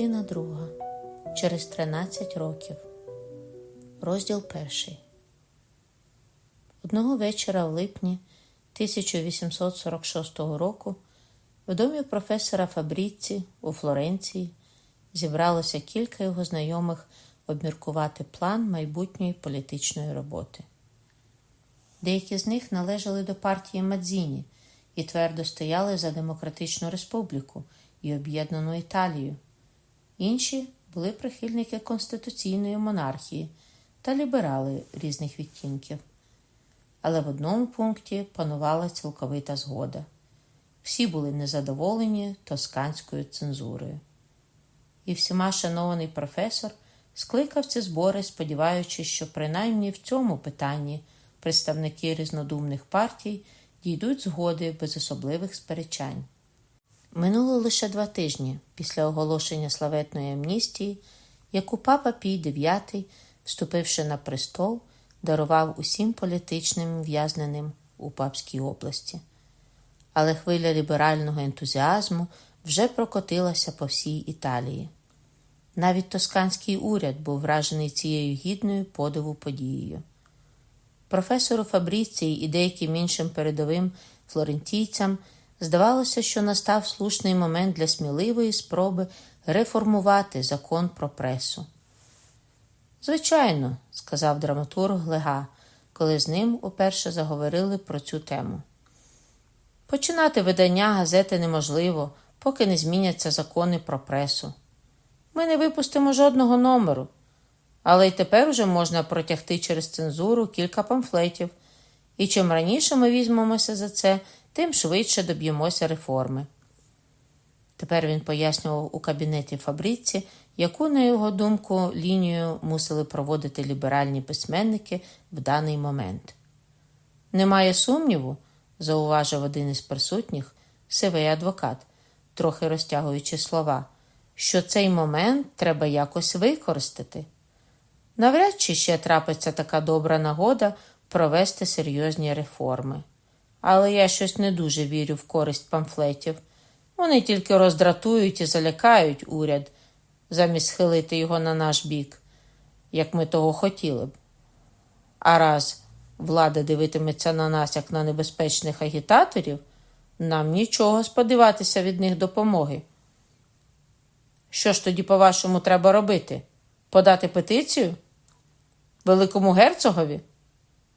Частина друга. Через 13 років. Розділ перший. Одного вечора в липні 1846 року в домі професора Фабріці у Флоренції зібралося кілька його знайомих обміркувати план майбутньої політичної роботи. Деякі з них належали до партії Мадзіні і твердо стояли за Демократичну Республіку і об'єднану Італію. Інші були прихильники конституційної монархії та ліберали різних відтінків. Але в одному пункті панувала цілковита згода. Всі були незадоволені тосканською цензурою. І всіма шанований професор скликав ці збори, сподіваючись, що принаймні в цьому питанні представники різнодумних партій дійдуть згоди без особливих сперечань. Минуло лише два тижні після оголошення славетної амністії, яку папа Пій IX, вступивши на престол, дарував усім політичним в'язненим у Папській області. Але хвиля ліберального ентузіазму вже прокотилася по всій Італії. Навіть тосканський уряд був вражений цією гідною подиву подією. Професору Фабріції і деяким іншим передовим флорентійцям здавалося, що настав слушний момент для сміливої спроби реформувати закон про пресу. Звичайно, сказав драматург Лега, коли з ним уперше заговорили про цю тему. Починати видання газети неможливо, поки не зміняться закони про пресу. Ми не випустимо жодного номеру, але й тепер уже можна протягти через цензуру кілька памфлетів, і чим раніше ми візьмемося за це, тим швидше доб'ємося реформи. Тепер він пояснював у кабінеті Фабриці, яку, на його думку, лінію мусили проводити ліберальні письменники в даний момент. Немає сумніву, зауважив один із присутніх, сивий адвокат, трохи розтягуючи слова, що цей момент треба якось використати. Навряд чи ще трапиться така добра нагода провести серйозні реформи. Але я щось не дуже вірю в користь памфлетів. Вони тільки роздратують і залякають уряд, замість схилити його на наш бік, як ми того хотіли б. А раз влада дивитиметься на нас, як на небезпечних агітаторів, нам нічого сподіватися від них допомоги. Що ж тоді, по-вашому, треба робити? Подати петицію? Великому герцогові?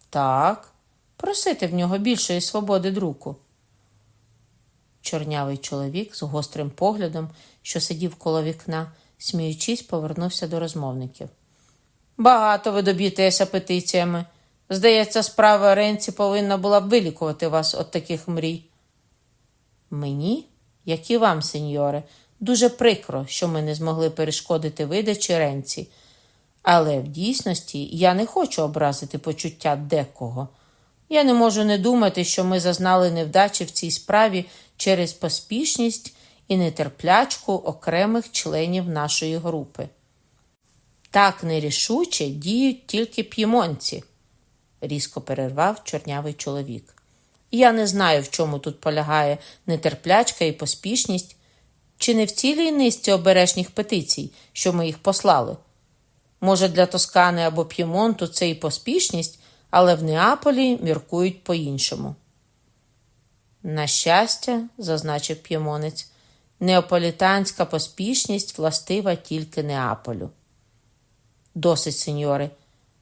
Так, просити в нього більшої свободи друку. Чорнявий чоловік з гострим поглядом, що сидів коло вікна, сміючись, повернувся до розмовників. Багато ви доб'єтеся петиціями. Здається, справа Ренці повинна була б вилікувати вас від таких мрій. Мені, як і вам, сеньоре, дуже прикро, що ми не змогли перешкодити видачі Ренці. Але в дійсності я не хочу образити почуття декого. Я не можу не думати, що ми зазнали невдачі в цій справі через поспішність і нетерплячку окремих членів нашої групи. Так нерішуче діють тільки п'ємонці, різко перервав чорнявий чоловік. Я не знаю, в чому тут полягає нетерплячка і поспішність, чи не в цілій низці обережніх петицій, що ми їх послали. Може, для Тоскани або П'ємонту це і поспішність, але в Неаполі міркують по-іншому. На щастя, зазначив п'ємонець, неаполітанська поспішність властива тільки Неаполю. Досить, сеньори.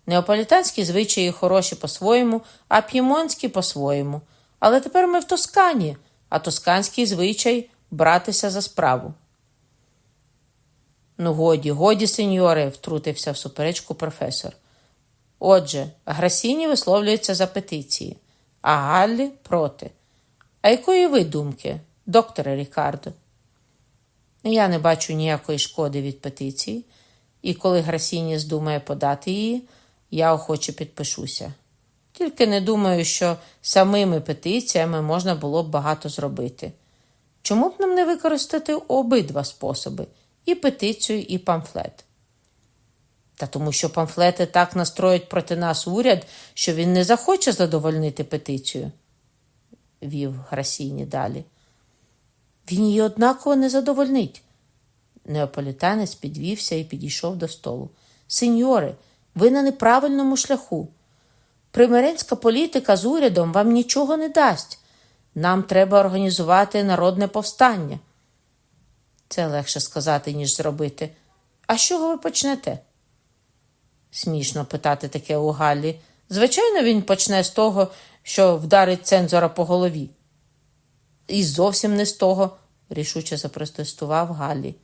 Неаполітанські звичаї хороші по-своєму, а п'ємонські по-своєму. Але тепер ми в Тоскані, а тосканський звичай братися за справу. Ну, годі, годі, сеньори, втрутився в суперечку професор. Отже, Грасіні висловлюється за петиції, а Галлі проти. А якої ви думки, докторе Рікардо? Я не бачу ніякої шкоди від петиції, і коли Грасіні здумає подати її, я охоче підпишуся. Тільки не думаю, що самими петиціями можна було б багато зробити. Чому б нам не використати обидва способи і петицію, і памфлет? Та тому, що памфлети так настроять проти нас уряд, що він не захоче задовольнити петицію, вів Грасіні далі. Він її однаково не задовольнить. Неаполітанець підвівся і підійшов до столу. Сеньоре, ви на неправильному шляху. Примиренська політика з урядом вам нічого не дасть. Нам треба організувати народне повстання. Це легше сказати, ніж зробити. А з чого ви почнете? Смішно питати таке у Галлі. Звичайно, він почне з того, що вдарить цензора по голові. І зовсім не з того, рішуче запротестував Галлі.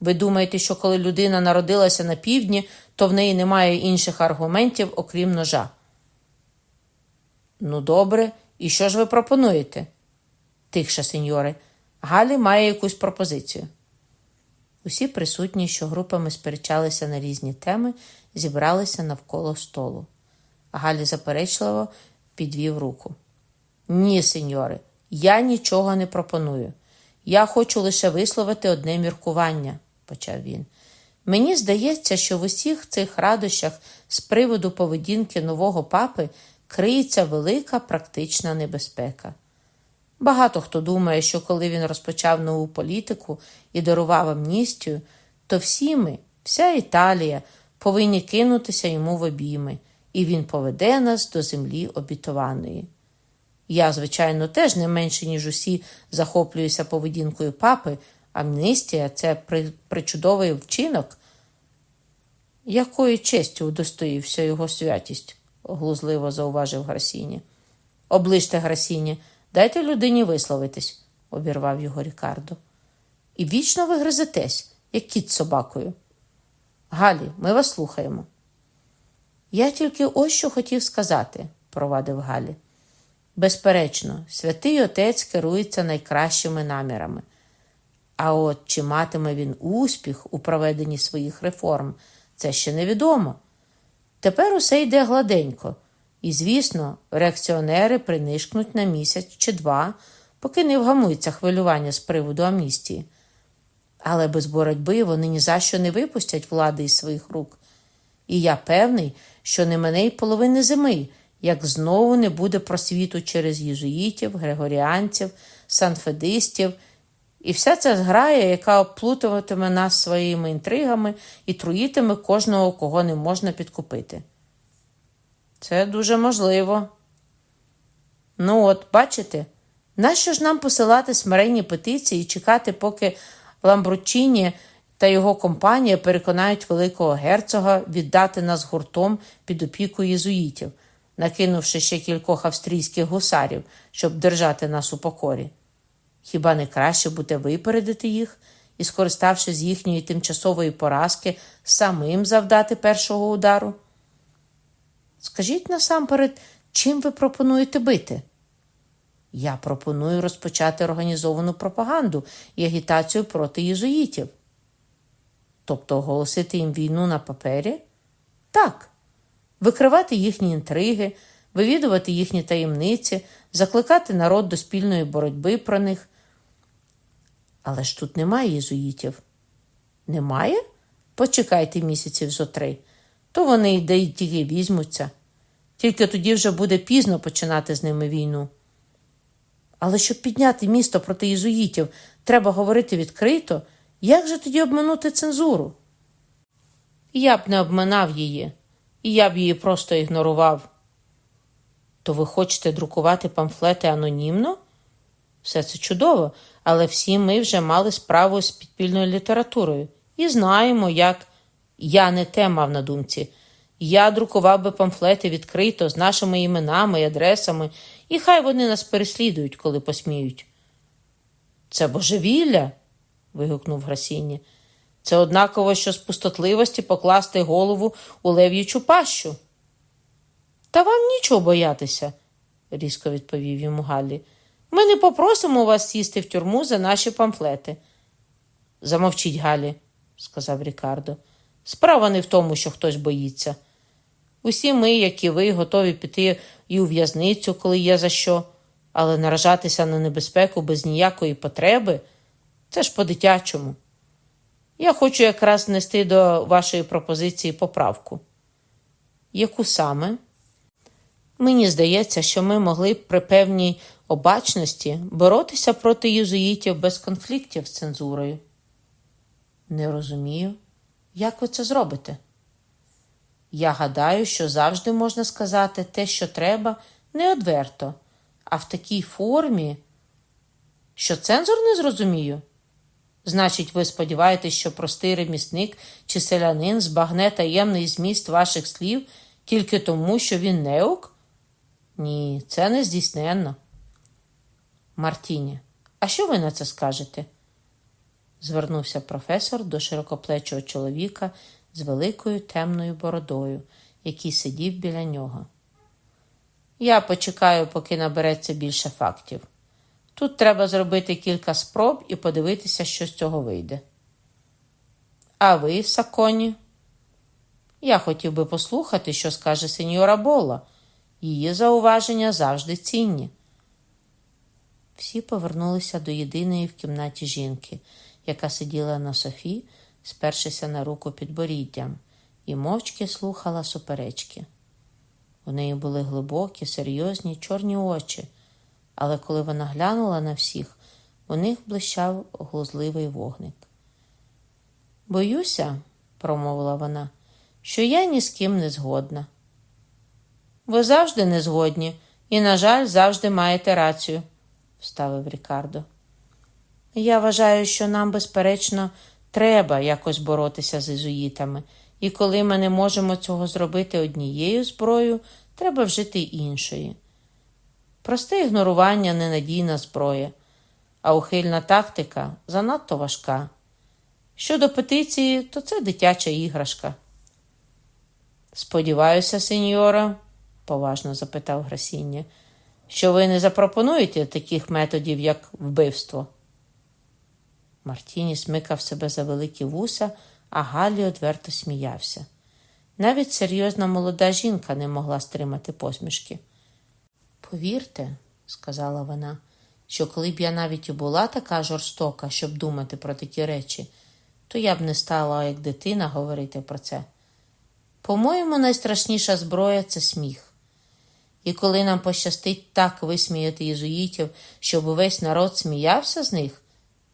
Ви думаєте, що коли людина народилася на півдні, то в неї немає інших аргументів, окрім ножа? Ну, добре, і що ж ви пропонуєте? Тихше, сеньори. Галі має якусь пропозицію. Усі присутні, що групами сперечалися на різні теми, зібралися навколо столу. Галі заперечливо підвів руку. Ні, сеньори, я нічого не пропоную. Я хочу лише висловити одне міркування, почав він. Мені здається, що в усіх цих радощах з приводу поведінки нового папи криється велика практична небезпека. Багато хто думає, що коли він розпочав нову політику і дарував амністію, то всі ми, вся Італія, повинні кинутися йому в обійми, і він поведе нас до землі обітованої. Я, звичайно, теж не менше, ніж усі захоплююся поведінкою папи. Амністія це причудовий вчинок. Якою честю удостоївся його святість? глузливо зауважив Грасіні. Оближте Грасіні, дайте людині висловитись, обірвав його Рікардо. І вічно ви гризетесь, як кіт собакою. Галі, ми вас слухаємо. Я тільки ось що хотів сказати, провадив Галі. Безперечно, святий отець керується найкращими намірами. А от чи матиме він успіх у проведенні своїх реформ, це ще невідомо. Тепер усе йде гладенько, і, звісно, реакціонери принишкнуть на місяць чи два, поки не вгамується хвилювання з приводу амністії. Але без боротьби вони ні за що не випустять влади із своїх рук. І я певний, що не мене й половини зими, як знову не буде просвіту через єзуїтів, григоріанців, санфедистів і вся ця зграя, яка оплутуватиме нас своїми інтригами і труїтиме кожного, кого не можна підкупити. Це дуже можливо. Ну, от, бачите, нащо ж нам посилати смиренні петиції і чекати, поки Ламбручині та його компанія переконають великого герцога віддати нас гуртом під опіку єзуїтів, накинувши ще кількох австрійських гусарів, щоб держати нас у покорі. Хіба не краще буде випередити їх і, скориставшись їхньої тимчасової поразки, самим завдати першого удару? Скажіть насамперед, чим ви пропонуєте бити? Я пропоную розпочати організовану пропаганду і агітацію проти єзуїтів. Тобто оголосити їм війну на папері? Так, викривати їхні інтриги, вивідувати їхні таємниці, закликати народ до спільної боротьби про них. Але ж тут немає єзуїтів. Немає? Почекайте місяців зо три, то вони й тільки візьмуться. Тільки тоді вже буде пізно починати з ними війну. Але щоб підняти місто проти єзуїтів, треба говорити відкрито, як же тоді обминути цензуру? Я б не обминав її, і я б її просто ігнорував. То ви хочете друкувати памфлети анонімно? Все це чудово, але всі ми вже мали справу з підпільною літературою і знаємо, як я не те мав на думці. Я друкував би памфлети відкрито з нашими іменами і адресами, і хай вони нас переслідують, коли посміють. Це божевілля. вигукнув Грасіні. Це однаково, що з пустотливості покласти голову у лев'ячу пащу. Та вам нічого боятися, різко відповів йому Галлі. Ми не попросимо вас сісти в тюрму за наші памфлети. Замовчіть, Галі, сказав Рікардо. Справа не в тому, що хтось боїться. Усі ми, як і ви, готові піти і у в'язницю, коли є за що, але наражатися на небезпеку без ніякої потреби це ж по-дитячому. Я хочу якраз внести до вашої пропозиції поправку. Яку саме? Мені здається, що ми могли б при певній обачності боротися проти єзуїтів без конфліктів з цензурою. Не розумію, як ви це зробите? Я гадаю, що завжди можна сказати те, що треба, не одверто, а в такій формі, що цензор не зрозумію. Значить, ви сподіваєтесь, що простий ремісник чи селянин збагне таємний зміст ваших слів тільки тому, що він неук? Ні, це не здійсненно. Мартіні, а що ви на це скажете? Звернувся професор до широкоплечого чоловіка з великою темною бородою, який сидів біля нього. Я почекаю, поки набереться більше фактів. Тут треба зробити кілька спроб і подивитися, що з цього вийде. А ви, Саконі? Я хотів би послухати, що скаже сеньора Бола. Її зауваження завжди цінні. Всі повернулися до єдиної в кімнаті жінки, яка сиділа на софі, спершися на руку під боріддям, і мовчки слухала суперечки. У неї були глибокі, серйозні чорні очі, але коли вона глянула на всіх, у них блищав глузливий вогник. Боюся, промовила вона, що я ні з ким не згодна. Ви завжди не згодні і, на жаль, завжди маєте рацію, вставив Рікардо. Я вважаю, що нам, безперечно, треба якось боротися з ізуїтами, і коли ми не можемо цього зробити однією зброєю, треба вжити іншої. Просте ігнорування ненадійна зброя, а ухильна тактика занадто важка. Щодо петиції, то це дитяча іграшка. Сподіваюся, сеньора, поважно запитав Грасіння, що ви не запропонуєте таких методів, як вбивство. Мартіні смикав себе за великі вуса, а Галі одверто сміявся. Навіть серйозна молода жінка не могла стримати посмішки. Повірте, сказала вона, що коли б я навіть і була така жорстока, щоб думати про такі речі, то я б не стала, як дитина, говорити про це. По-моєму, найстрашніша зброя це сміх. І коли нам пощастить так висміяти єзуїтів, щоб увесь народ сміявся з них,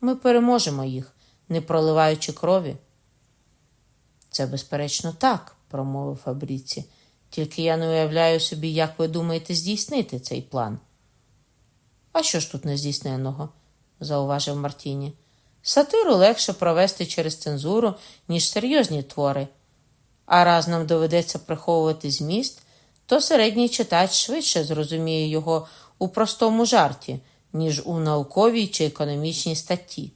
ми переможемо їх, не проливаючи крові. Це, безперечно, так, промовив Фабріці. Тільки я не уявляю собі, як ви думаєте здійснити цей план. А що ж тут нездійсненого? зауважив Мартіні. Сатиру легше провести через цензуру, ніж серйозні твори. А раз нам доведеться приховувати зміст, то середній читач швидше зрозуміє його у простому жарті, ніж у науковій чи економічній статті.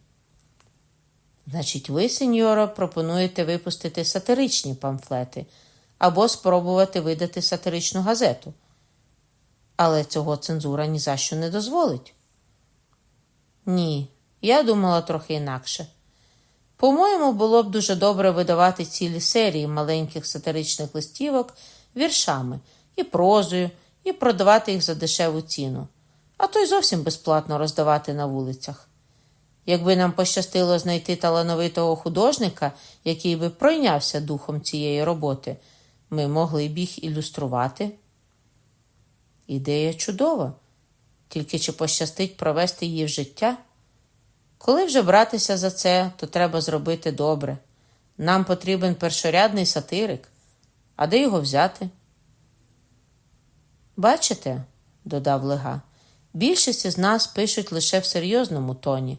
Значить, ви, сеньора, пропонуєте випустити сатиричні памфлети або спробувати видати сатиричну газету. Але цього цензура ні за що не дозволить. Ні, я думала трохи інакше. По-моєму, було б дуже добре видавати цілі серії маленьких сатиричних листівок віршами і прозою, і продавати їх за дешеву ціну, а то й зовсім безплатно роздавати на вулицях. Якби нам пощастило знайти талановитого художника, який би пройнявся духом цієї роботи, ми могли б їх ілюструвати. Ідея чудова, тільки чи пощастить провести її в життя? Коли вже братися за це, то треба зробити добре. Нам потрібен першорядний сатирик. А де його взяти? Бачите, додав Лега, більшість із нас пишуть лише в серйозному тоні,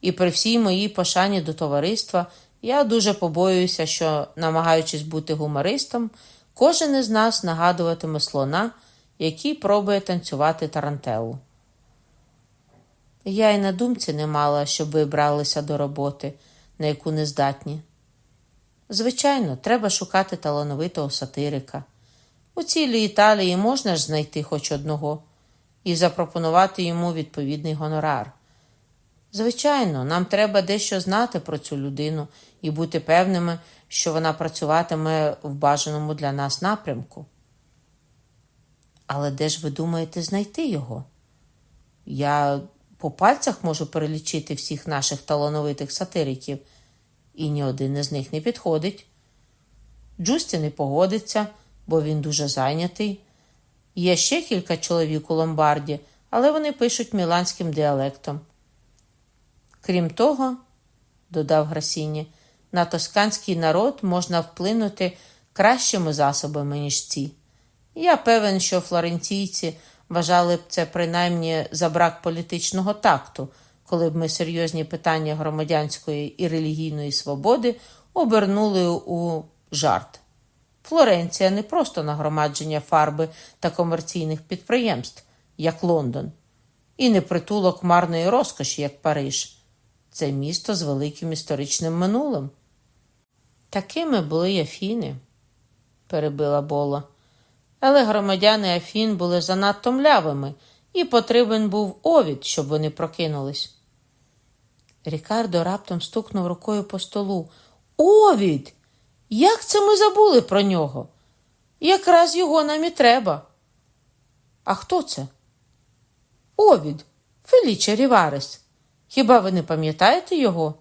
і при всій моїй пошані до товариства я дуже побоююся, що, намагаючись бути гумористом, кожен із нас нагадуватиме слона, який пробує танцювати тарантелу. Я й на думці не мала, щоб ви бралися до роботи, на яку не здатні. Звичайно, треба шукати талановитого сатирика. У цілій Італії можна ж знайти хоч одного і запропонувати йому відповідний гонорар. Звичайно, нам треба дещо знати про цю людину і бути певними, що вона працюватиме в бажаному для нас напрямку. Але де ж ви думаєте знайти його? Я по пальцях можу перелічити всіх наших талановитих сатириків, і ні один із них не підходить. Джусті не погодиться, бо він дуже зайнятий. Є ще кілька чоловік у ломбарді, але вони пишуть міланським діалектом. Крім того, додав Грасіні, на тосканський народ можна вплинути кращими засобами, ніж ці. Я певен, що флоренційці вважали б це принаймні за брак політичного такту, коли б ми серйозні питання громадянської і релігійної свободи обернули у жарт. Флоренція не просто нагромадження фарби та комерційних підприємств, як Лондон, і не притулок марної розкоші, як Париж. Це місто з великим історичним минулим. Такими були Афіни, перебила Бола. Але громадяни Афін були занадто млявими, і потрібен був овід, щоб вони прокинулись. Рікардо раптом стукнув рукою по столу. Овід! Як це ми забули про нього? Якраз його нам і треба. А хто це? Овід, Феліче Ріварес. Хіба ви не пам'ятаєте його?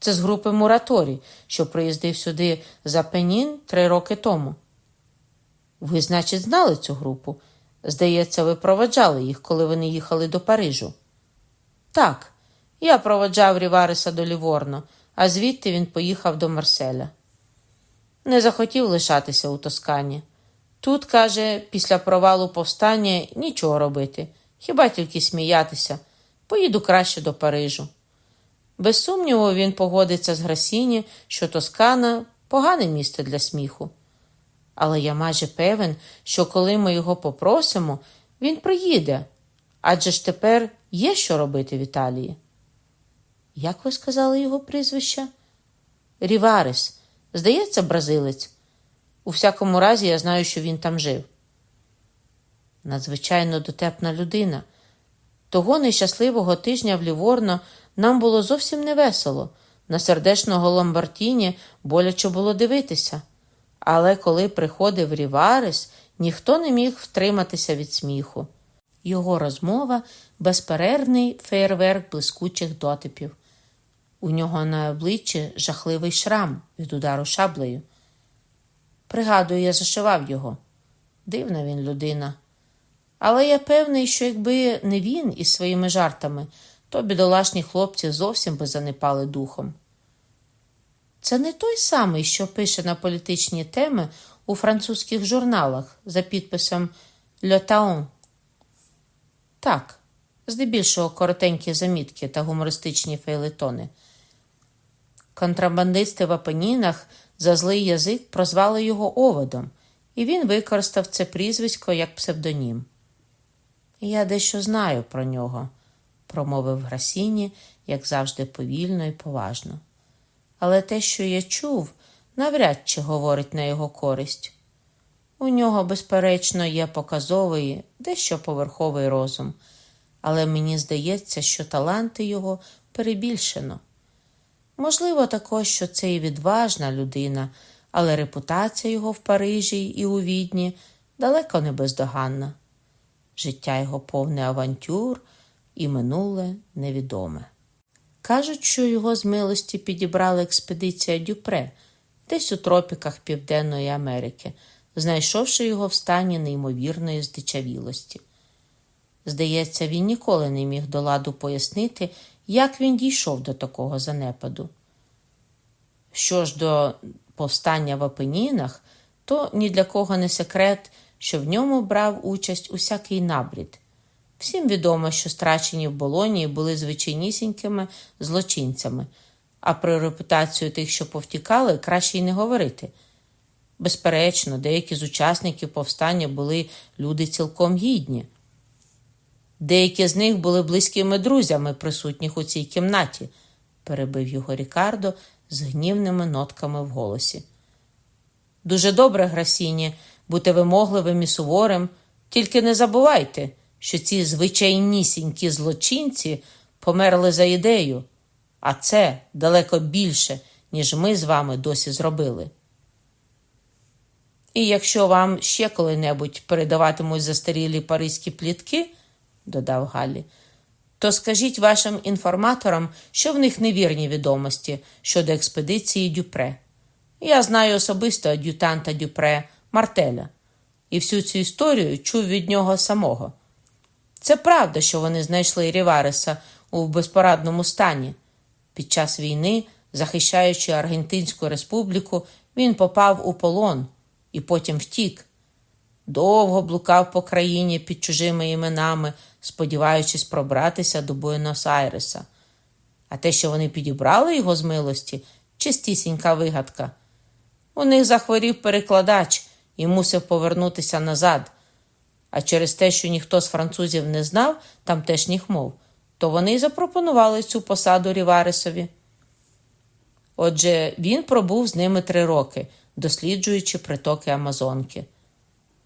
Це з групи Мураторі, що приїздив сюди за Пенін три роки тому. Ви, значить, знали цю групу? Здається, ви проведжали їх, коли вони їхали до Парижу. Так, я проводжав Рівареса до Ліворно, а звідти він поїхав до Марселя. Не захотів лишатися у Тоскані. Тут, каже, після провалу повстання нічого робити, хіба тільки сміятися. Поїду краще до Парижу. Без сумніву, він погодиться з Грасіні, що Тоскана погане місце для сміху. Але я майже певен, що коли ми його попросимо, він приїде. Адже ж тепер є що робити в Італії. Як ви сказали його прізвище? Ріварес. Здається, бразилець. У всякому разі, я знаю, що він там жив. Надзвичайно дотепна людина. Того нещасливого тижня в Ліворно нам було зовсім невесело. На сердечного Ломбартіні боляче було дивитися. Але коли приходив Ріварес, ніхто не міг втриматися від сміху. Його розмова безперервний феєрверк блискучих дотипів. У нього на обличчі жахливий шрам від удару шаблею. Пригадую, я зашивав його. Дивна він людина. Але я певний, що якби не він із своїми жартами, то бідолашні хлопці зовсім би занепали духом. Це не той самий, що пише на політичні теми у французьких журналах за підписом Льотаон. Так, здебільшого коротенькі замітки та гумористичні фейлетони. Контрабандисти в Апенінах за злий язик прозвали його оводом, і він використав це прізвисько як псевдонім. Я дещо знаю про нього, промовив Грасіні, як завжди, повільно і поважно. Але те, що я чув, навряд чи говорить на його користь. У нього, безперечно, є показовий, дещо поверховий розум, але мені здається, що таланти його перебільшено. Можливо, також, що це і відважна людина, але репутація його в Парижі і у Відні далеко не бездоганна. Життя його повне авантюр і минуле невідоме. Кажуть, що його з милості підібрала експедиція Дюпре, десь у тропіках Південної Америки, знайшовши його в стані неймовірної здичавілості. Здається, він ніколи не міг до ладу пояснити, як він дійшов до такого занепаду. Що ж до повстання в Апенінах, то ні для кого не секрет, що в ньому брав участь усякий набрід. Всім відомо, що страчені в Болонії були звичайнісінькими злочинцями, а про репутацію тих, що повтікали, краще й не говорити. Безперечно, деякі з учасників повстання були люди цілком гідні. Деякі з них були близькими друзями, присутніх у цій кімнаті, перебив його Рікардо з гнівними нотками в голосі. Дуже добре, Грасіні, бути вимогливим і суворим, тільки не забувайте, що ці звичайнісінькі злочинці померли за ідею, а це далеко більше, ніж ми з вами досі зробили. І якщо вам ще коли-небудь передаватимуть застарілі паризькі плітки, додав Галлі, то скажіть вашим інформаторам, що в них невірні відомості щодо експедиції Дюпре. Я знаю особисто ад'ютанта Дюпре Мартеля, і всю цю історію чув від нього самого. Це правда, що вони знайшли Рівареса у безпорадному стані. Під час війни Захищаючи Аргентинську республіку, він попав у полон і потім втік. Довго блукав по країні під чужими іменами, сподіваючись пробратися до Буенос-Айреса. А те, що вони підібрали його з милості, чистісінька вигадка. У них захворів перекладач і мусив повернутися назад. А через те, що ніхто з французів не знав тамтешніх мов, то вони й запропонували цю посаду Ріваресові. Отже, він пробув з ними три роки, досліджуючи притоки Амазонки.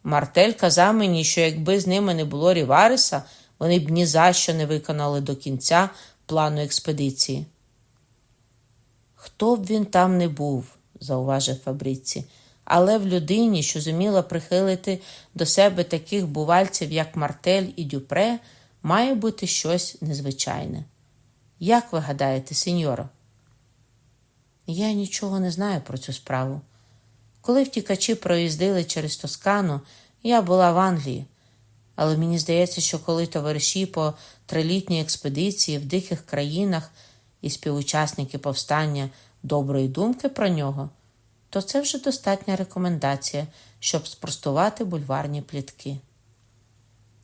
Мартель казав мені, що якби з ними не було Рівареса, вони б ні за що не виконали до кінця плану експедиції. Хто б він там не був, зауважив Фабриці, але в людині, що зуміла прихилити до себе таких бувальців, як Мартель і Дюпре, має бути щось незвичайне. Як ви гадаєте, сеньоро? Я нічого не знаю про цю справу. Коли втікачі проїздили через Тоскану, я була в Англії, але мені здається, що коли товариші по трилітній експедиції в диких країнах і співучасники повстання доброї думки про нього, то це вже достатня рекомендація, щоб спростувати бульварні плітки.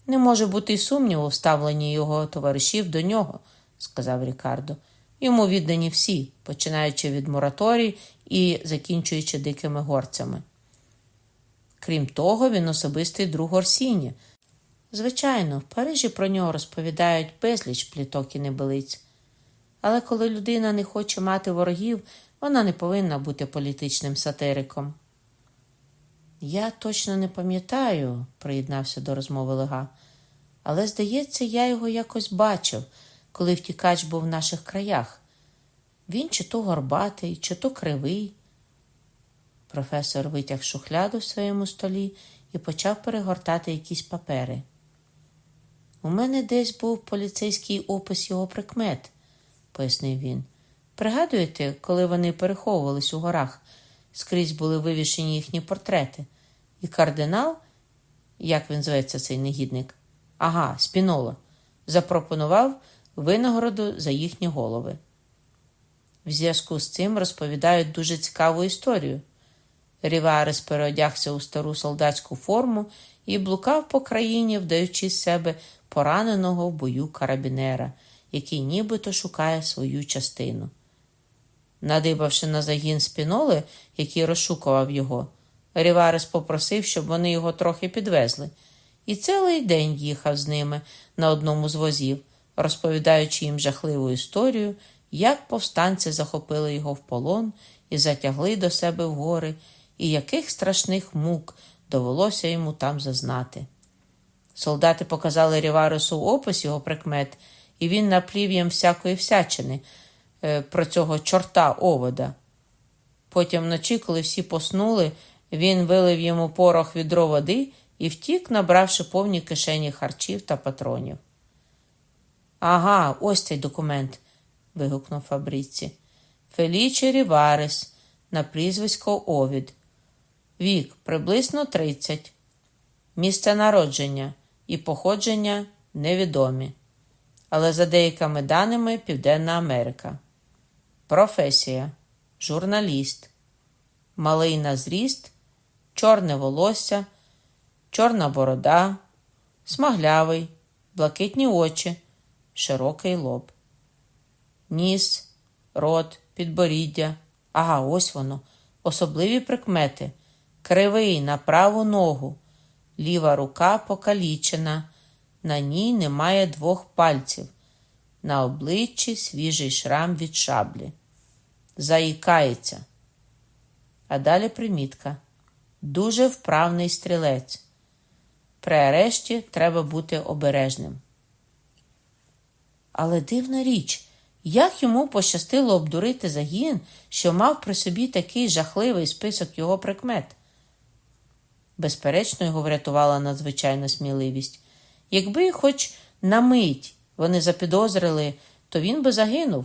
Не може бути й сумніву в ставленні його товаришів до нього, сказав Рікардо. Йому віддані всі, починаючи від мораторій і закінчуючи дикими горцями. Крім того, він особистий друг Орсіні. Звичайно, в Парижі про нього розповідають безліч пліток і небелиць. Але коли людина не хоче мати ворогів, вона не повинна бути політичним сатириком. Я точно не пам'ятаю, приєднався до розмови Лега, але, здається, я його якось бачив, коли втікач був в наших краях. Він чи то горбатий, чи то кривий. Професор витяг шухляду в своєму столі і почав перегортати якісь папери. У мене десь був поліцейський опис його прикмет, пояснив він. Пригадуєте, коли вони переховувались у горах, скрізь були вивішені їхні портрети, і кардинал, як він зветься цей негідник, ага, Спінола, запропонував винагороду за їхні голови. В зв'язку з цим розповідають дуже цікаву історію. Ріварес переодягся у стару солдатську форму і блукав по країні, вдаючи з себе пораненого в бою карабінера, який нібито шукає свою частину. Надибавши на загін спіноли, який розшукував його, Ріварес попросив, щоб вони його трохи підвезли, і цілий день їхав з ними на одному з возів, розповідаючи їм жахливу історію, як повстанці захопили його в полон і затягли до себе в гори, і яких страшних мук довелося йому там зазнати. Солдати показали Ріваресу опис його прикмет, і він наплів їм всякої всячини е, про цього чорта овода. Потім вночі, коли всі поснули, він вилив йому порох відро води і втік, набравши повні кишені харчів та патронів. Ага, ось цей документ, вигукнув Фабриці. Феліче Ріварес на прізвисько Овід. Вік приблизно 30. Місце народження і походження невідомі. Але за деякими даними Південна Америка. Професія журналіст. Малий на зріст, чорне волосся, чорна борода, смаглявий, блакитні очі, широкий лоб. Ніс, рот, підборіддя. Ага, ось воно. Особливі прикмети. Кривий на праву ногу, ліва рука покалічена, на ній немає двох пальців, на обличчі свіжий шрам від шаблі. Заїкається. А далі примітка. Дуже вправний стрілець. При арешті треба бути обережним. Але дивна річ, як йому пощастило обдурити загін, що мав при собі такий жахливий список його прикмет. Безперечно, його врятувала надзвичайна сміливість. Якби хоч на мить вони запідозрили, то він би загинув.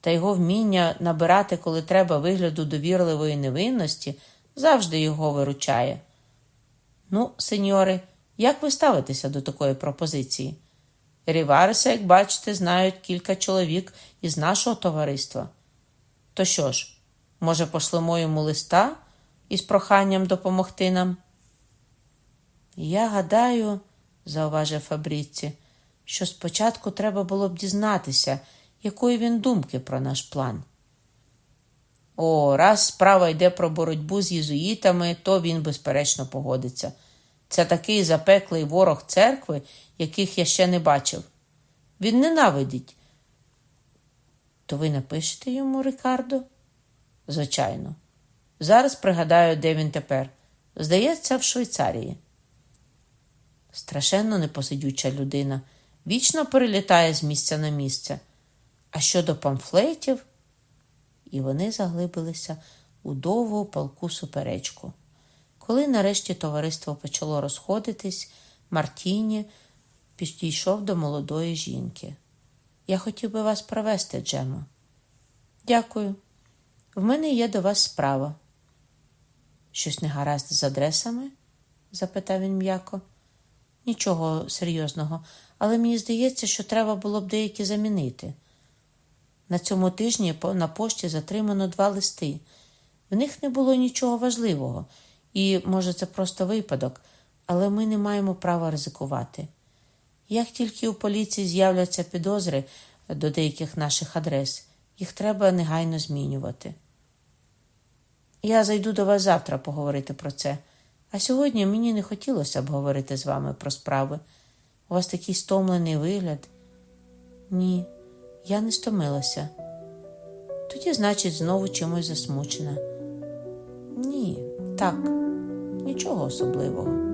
Та його вміння набирати, коли треба вигляду довірливої невинності, завжди його виручає. Ну, сеньори, як ви ставитеся до такої пропозиції? Рівареса, як бачите, знають кілька чоловік із нашого товариства. То що ж, може, пошлемо йому листа із проханням допомогти нам? Я гадаю, зауважив Фабріці, що спочатку треба було б дізнатися, якої він думки про наш план. О, раз справа йде про боротьбу з єзуїтами, то він, безперечно, погодиться. Це такий запеклий ворог церкви, яких я ще не бачив. Він ненавидить. То ви напишете йому, Рикардо? Звичайно. Зараз пригадаю, де він тепер. Здається, в Швейцарії. Страшенно непосидюча людина, вічно перелітає з місця на місце. А щодо памфлетів, і вони заглибилися у довгу палку суперечку. Коли нарешті товариство почало розходитись, Мартіні підійшов до молодої жінки. Я хотів би вас провести, Джемо. Дякую. В мене є до вас справа. Щось не гаразд з адресами? запитав він м'яко. Нічого серйозного, але мені здається, що треба було б деякі замінити. На цьому тижні на пошті затримано два листи. В них не було нічого важливого, і, може, це просто випадок, але ми не маємо права ризикувати. Як тільки у поліції з'являться підозри до деяких наших адрес, їх треба негайно змінювати. Я зайду до вас завтра поговорити про це, а сьогодні мені не хотілося б говорити з вами про справи. У вас такий стомлений вигляд. Ні, я не стомилася. Тоді, значить, знову чимось засмучена. Ні, так, нічого особливого.